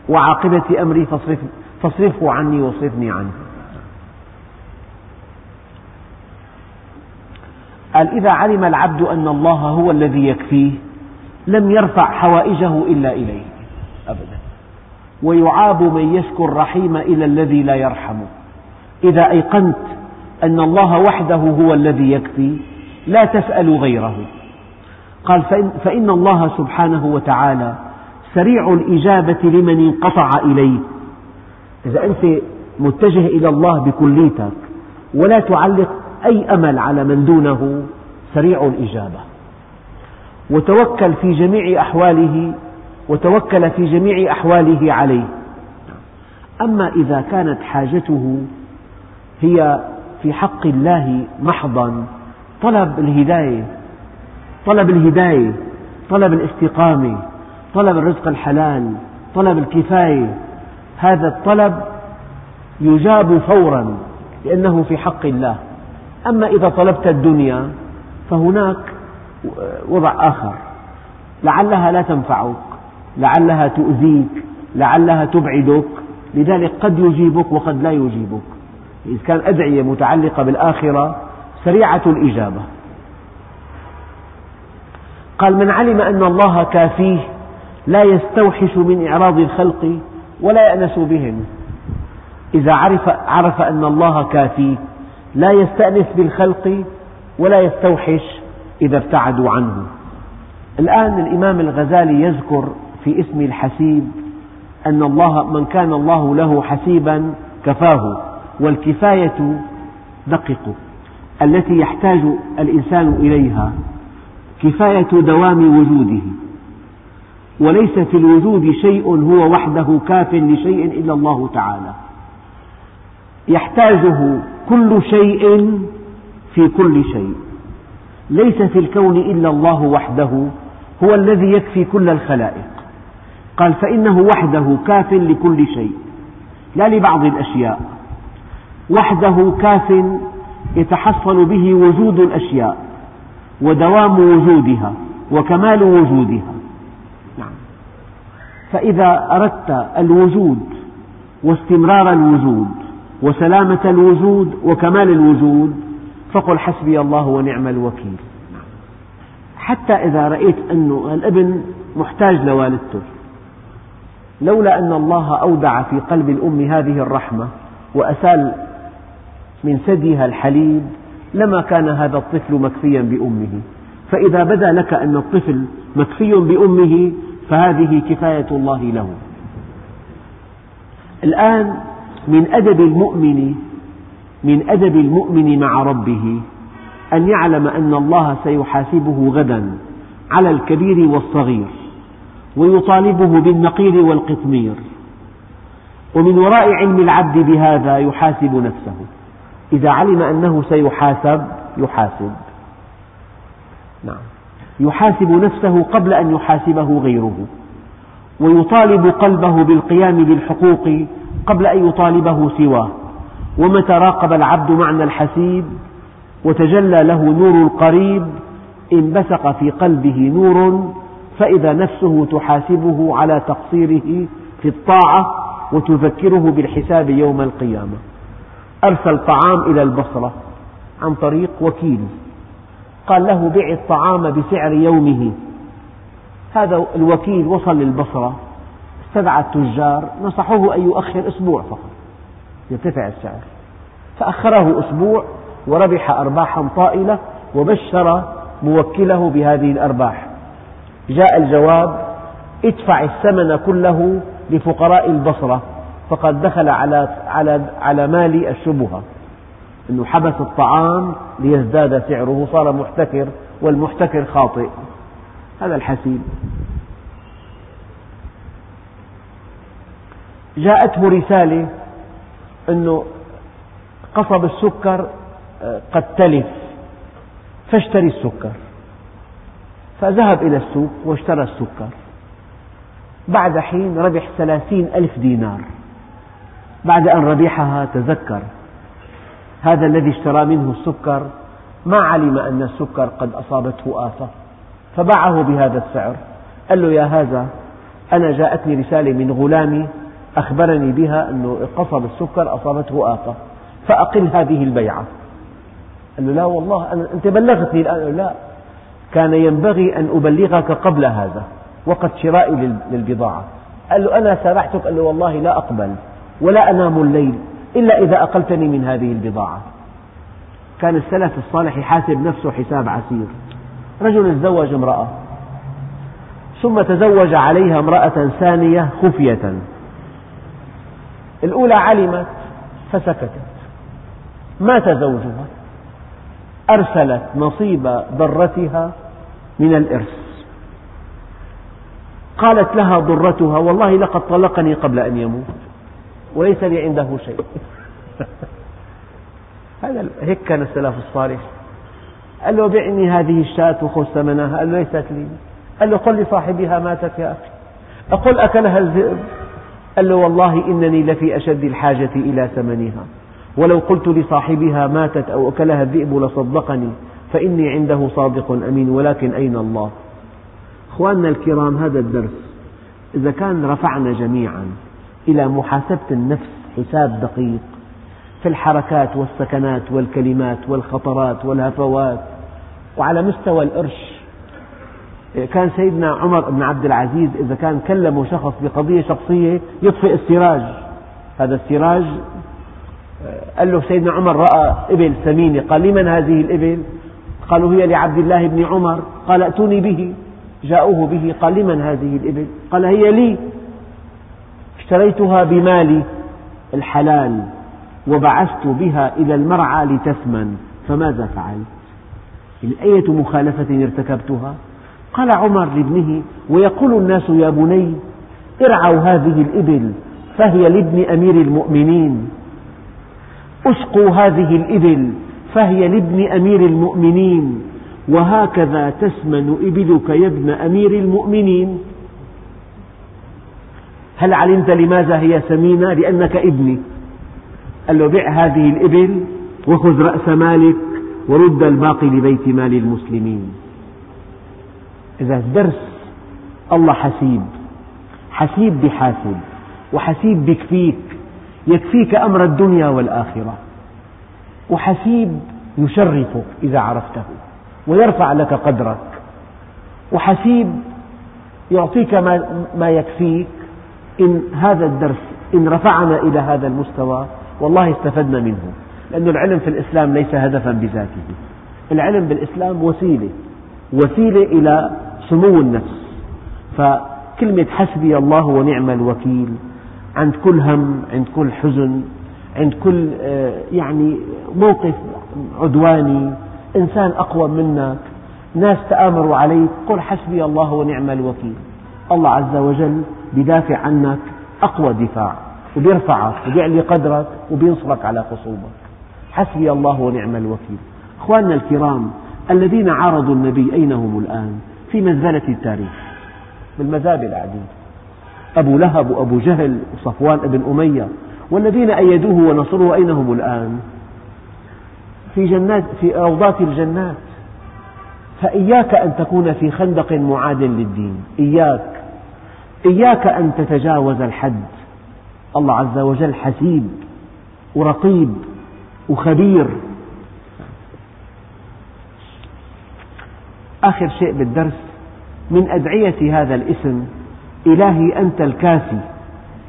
وعاقبة أمري فاصرف فاصرفه عني واصرفني عنه. قال إذا علم العبد أن الله هو الذي يكفيه لم يرفع حوائجه إلا إليه. أبدا. ويعاب من يشكو الرحيم إلى الذي لا يرحمه. إذا أيقنت أن الله وحده هو الذي يكفي لا تسأل غيره. قال فإن, فإن الله سبحانه وتعالى سريع الإجابة لمن انقطع إليه. إذا أنت متجه إلى الله بكليتك ولا تعلق أي أمل على من دونه سريع الإجابة. وتوكل في جميع أحواله وتوكل في جميع أحواله عليه. أما إذا كانت حاجته هي في حق الله محضا طلب الهداية طلب الهداية طلب الاستقامة طلب الرزق الحلال طلب الكفاية هذا الطلب يجاب فورا لأنه في حق الله. أما إذا طلبت الدنيا فهناك وضع آخر. لعلها لا تنفعك لعلها تؤذيك لعلها تبعدك. لذلك قد يجيبك وقد لا يجيبك. إذا كان أدعية متعلقة بالآخرة سريعة الإجابة. قال من علم أن الله كافيه لا يستوحش من إعراض الخلق ولا يأنس بهم. إذا عرف, عرف أن الله كافيه لا يستأنس بالخلق ولا يستوحش إذا ابتعدوا عنه. الآن الإمام الغزالي يذكر في اسم الحسيب أن الله من كان الله له حسيبا كفاه والكفاية دقق التي يحتاج الإنسان إليها كفاية دوام وجوده. وليس في الوجود شيء هو وحده كاف لشيء إلا الله تعالى. يحتاجه كل شيء في كل شيء. ليس في الكون إلا الله وحده هو الذي يكفي كل الخلائق. قال فإنه وحده كاف لكل شيء لا لبعض الأشياء. وحده كاف يتحصل به وجود الأشياء ودوام وجودها وكمال وجودها. فإذا أردت الوجود واستمرار الوجود وسلامة الوجود وكمال الوجود فقل حسبي الله ونعم الوكيل. حتى إذا رأيت أن الابن محتاج لوالدته. لولا أن الله أودع في قلب الأم هذه الرحمة وأسال من ثديها الحليب لما كان هذا الطفل مكفيا بأمه. فإذا بدا لك أن الطفل مكفي بأمه فهذه كفاية الله له. الآن من أدب المؤمن من أدب المؤمن مع ربه أن يعلم أن الله سيحاسبه غدا على الكبير والصغير ويطالبه بالنقير والقطمير. ومن وراء علم العبد بهذا يحاسب نفسه. إذا علم أنه سيحاسب يحاسب. نعم. يحاسب نفسه قبل أن يحاسبه غيره ويطالب قلبه بالقيام بالحقوق قبل أن يطالبه سواه. ومتى راقب العبد معنى الحسيب وتجلى له نور القريب انبثق في قلبه نور فإذا نفسه تحاسبه على تقصيره في الطاعة وتذكره بالحساب يوم القيامة. أرسل طعام إلى البصرة عن طريق وكيل. قال له بع الطعام بسعر يومه. هذا الوكيل وصل للبصرة استدعى التجار نصحوه أن يؤخر أسبوع فقط يرتفع السعر. فأخره أسبوع وربح أرباحا طائلة وبشر موكله بهذه الأرباح. جاء الجواب ادفع الثمن كله لفقراء البصرة فقد دخل على على على مال الشبهة. أنه حبس الطعام ليزداد سعره صار محتكر والمحتكر خاطئ. هذا الحسيب. جاءته رسالة أنه قصب السكر آه، قد تلف فاشتري السكر. فذهب إلى السوق واشترى السكر. بعد حين ربح ثلاثين ألف دينار. بعد أن ربحها تذكر. هذا الذي اشترى منه السكر ما علم أن السكر قد أصابته آفة فباعه بهذا السعر. قال له يا هذا أنا جاءتني رسالة من غلامي أخبرني بها أنه قصب السكر أصابته آفة فأقل هذه البيعة. قال له لا والله أنا أنت بلغتني الآن. لا كان ينبغي أن أبلغك قبل هذا وقت شرائي للبضاعة. قال له أنا سامحتك قال له والله لا أقبل ولا أنام الليل. إلا إذا أقلتني من هذه البضاعة. كان السلف الصالح يحاسب نفسه حساب عسير. رجل تزوج امرأة. ثم تزوج عليها امرأة ثانية خفية. الأولى علمت فسكتت. مات زوجها. أرسلت نصيب ضرتها من الإرث. قالت لها ضرتها والله لقد طلقني قبل أن يموت. وليس لي عنده شيء. هذا هيك كان السلف الصالح. قال له بعني هذه الشاة وخذ ثمنها قال له ليست لي. قال له قل لصاحبها ماتت يا أخي. أقل أكلها الذئب قال له والله إنني لفي أشد الحاجة إلى ثمنها. ولو قلت لصاحبها ماتت أو أكلها الذئب لصدقني فإني عنده صادق أمين ولكن أين الله؟ أخواننا الكرام هذا الدرس إذا كان رفعنا جميعا. إلى محاسبة النفس حساب دقيق في الحركات والسكنات والكلمات والخطرات والهفوات. وعلى مستوى القرش كان سيدنا عمر بن عبد العزيز إذا كان كلمه شخص بقضية شخصية يطفئ السراج. هذا السراج قال له سيدنا عمر رأى إبل ثمينة قال لمن هذه الإبل؟ قالوا هي لعبد الله بن عمر. قال ائتوني به. جاءوه به. قال لمن هذه الإبل؟ قال هي لي. اشتريتها بمالي الحلال وبعثت بها إلى المرعى لتثمن. فماذا فعلت؟ أية مخالفة ارتكبتها؟ قال عمر لابنه ويقول الناس يا بني ارعوا هذه الإبل فهي لابن أمير المؤمنين. أسقوا هذه الإبل فهي لابن أمير المؤمنين. وهكذا تسمن إبلك يا ابن أمير المؤمنين. هل علمت لماذا هي سمينة؟ لأنك ابني. قال له بع هذه الإبل وخذ رأس مالك ورد الباقي لبيت مال المسلمين. إذا الدرس الله حسيب. حسيب بحاسب وحسيب بكفيك. يكفيك أمر الدنيا والآخرة. وحسيب يشرفك إذا عرفته ويرفع لك قدرك. وحسيب يعطيك ما يكفيك. إن هذا الدرس إن رفعنا إلى هذا المستوى والله استفدنا منه. لأن العلم في الإسلام ليس هدفا بذاته. العلم بالإسلام وسيلة وسيلة إلى سمو النفس. فكلمة حسبي الله ونعم الوكيل عند كل هم عند كل حزن عند كل آه، يعني موقف عدواني إنسان أقوى منك ناس تآمروا عليك قل حسبي الله ونعم الوكيل. الله عز وجل بدافع عنك أقوى دفاع وبيرفعك وبيعلي قدرك وبينصرك على خصومك. حسبي الله ونعم الوكيل. أخواننا الكرام الذين عارضوا النبي أين هم الآن؟ في مزبلة التاريخ. بالمزابل قاعدين أبو لهب وأبو جهل وصفوان بن أمية والذين أيدوه ونصروه أين هم الآن؟ في جنات في روضات الجنات. فإياك أن تكون في خندق معاد للدين. إياك. إياك أن تتجاوز الحد. الله عز وجل حسيب ورقيب وخبير. آخر شيء بالدرس من أدعية هذا الاسم إلهي أنت الكافي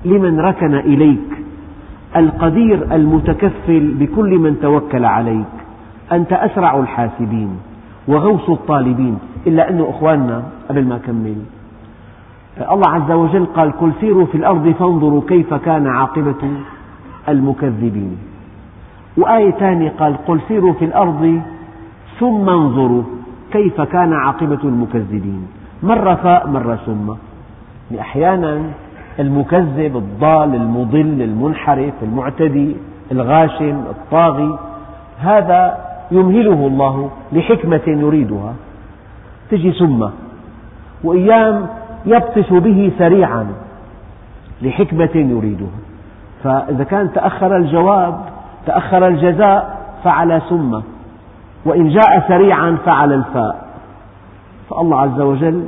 لمن ركن إليك القدير المتكفل بكل من توكل عليك أنت أسرع الحاسبين وغوث الطالبين إلا أن أخواننا قبل ما أكمل. الله عز وجل قال قل سيروا في الأرض فانظروا كيف كان عاقبة المكذبين. وآية ثانية قال قل سيروا في الأرض ثم انظروا كيف كان عاقبة المكذبين. مرة فاء مرة ثم. أحيانا المكذب الضال المضل المنحرف المعتدي الغاشم الطاغي هذا يمهله الله لحكمة يريدها تجي ثم. وأيام يبطش به سريعا لحكمة يريدها. فإذا كان تأخر الجواب تأخر الجزاء فعل ثم. وإن جاء سريعا فعل الفاء. فالله عز وجل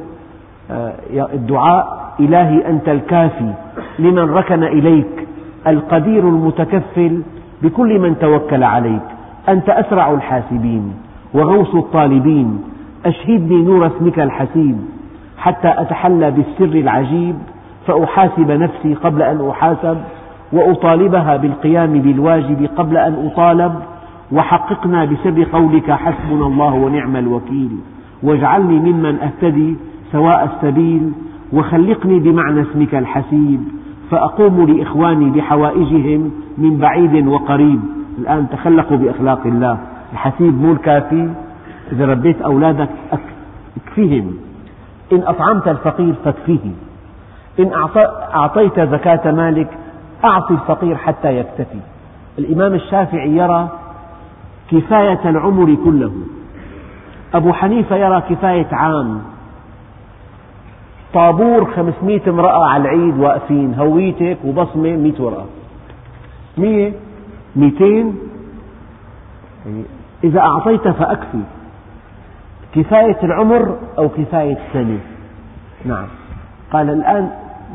آه، الدعاء إلهي أنت الكافي لمن ركن إليك القدير المتكفل بكل من توكل عليك. أنت أسرع الحاسبين وغوث الطالبين. أشهدني نور اسمك الحسيب. حتى أتحلى بالسر العجيب فأحاسب نفسي قبل أن أحاسب وأطالبها بالقيام بالواجب قبل أن أطالب وحققنا بسر قولك حسبنا الله ونعم الوكيل. واجعلني ممن أهتدي سواء السبيل وخلقني بمعنى اسمك الحسيب فأقوم لإخواني بحوائجهم من بعيد وقريب. الآن تخلقوا بأخلاق الله. الحسيب مو الكافي؟ إذا ربيت أولادك أكفيهم. إن أطعمت الفقير فاكفيه. إن أعطيت زكاة مالك أعط الفقير حتى يكتفي. الإمام الشافعي يرى كفاية العمر كله. أبو حنيفة يرى كفاية عام. طابور خمسمائة امرأة على العيد واقفين هويتك وبصمة مئة ورقة. مئة مئتين إذا أعطيت فأكفي. كفاية العمر أو كفاية سنة. نعم. قال الآن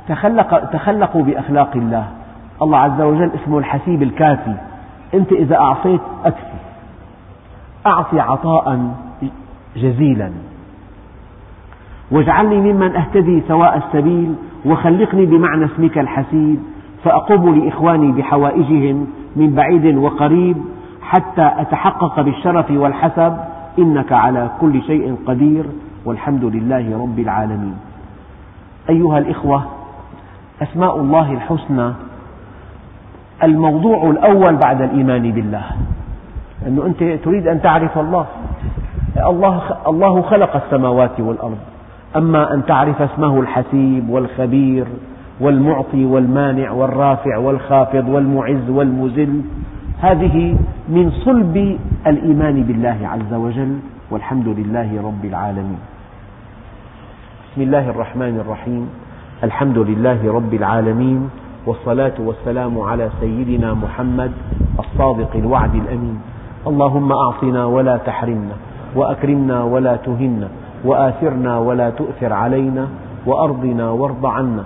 تخلق تخلقوا بأخلاق الله. الله عز وجل اسمه الحسيب الكافي. أنت إذا أعطيت أكفي. أعطي عطاء جزيلا. واجعلني ممن أهتدي سواء السبيل وخلقني بمعنى اسمك الحسيب. فأقوم لإخواني بحوائجهم من بعيد وقريب حتى أتحقق بالشرف والحسب. إنك على كل شيء قدير والحمد لله رب العالمين. أيها الإخوة أسماء الله الحسنى الموضوع الأول بعد الإيمان بالله. أنه أنت تريد أن تعرف الله. الله, الله خلق السماوات والأرض. أما أن تعرف اسمه الحسيب والخبير والمعطي والمانع والرافع والخافض والمعز والمذل هذه من صلب الإيمان بالله عز وجل والحمد لله رب العالمين. بسم الله الرحمن الرحيم. الحمد لله رب العالمين والصلاة والسلام على سيدنا محمد الصادق الوعد الأمين. اللهم أعطنا ولا تحرمنا وأكرمنا ولا تهنا وآثرنا ولا تؤثر علينا وأرضنا وارض عنا.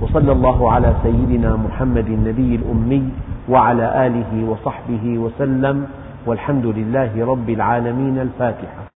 وصلى الله على سيدنا محمد النبي الأمي وعلى آله وصحبه وسلم والحمد لله رب العالمين الفاتحة.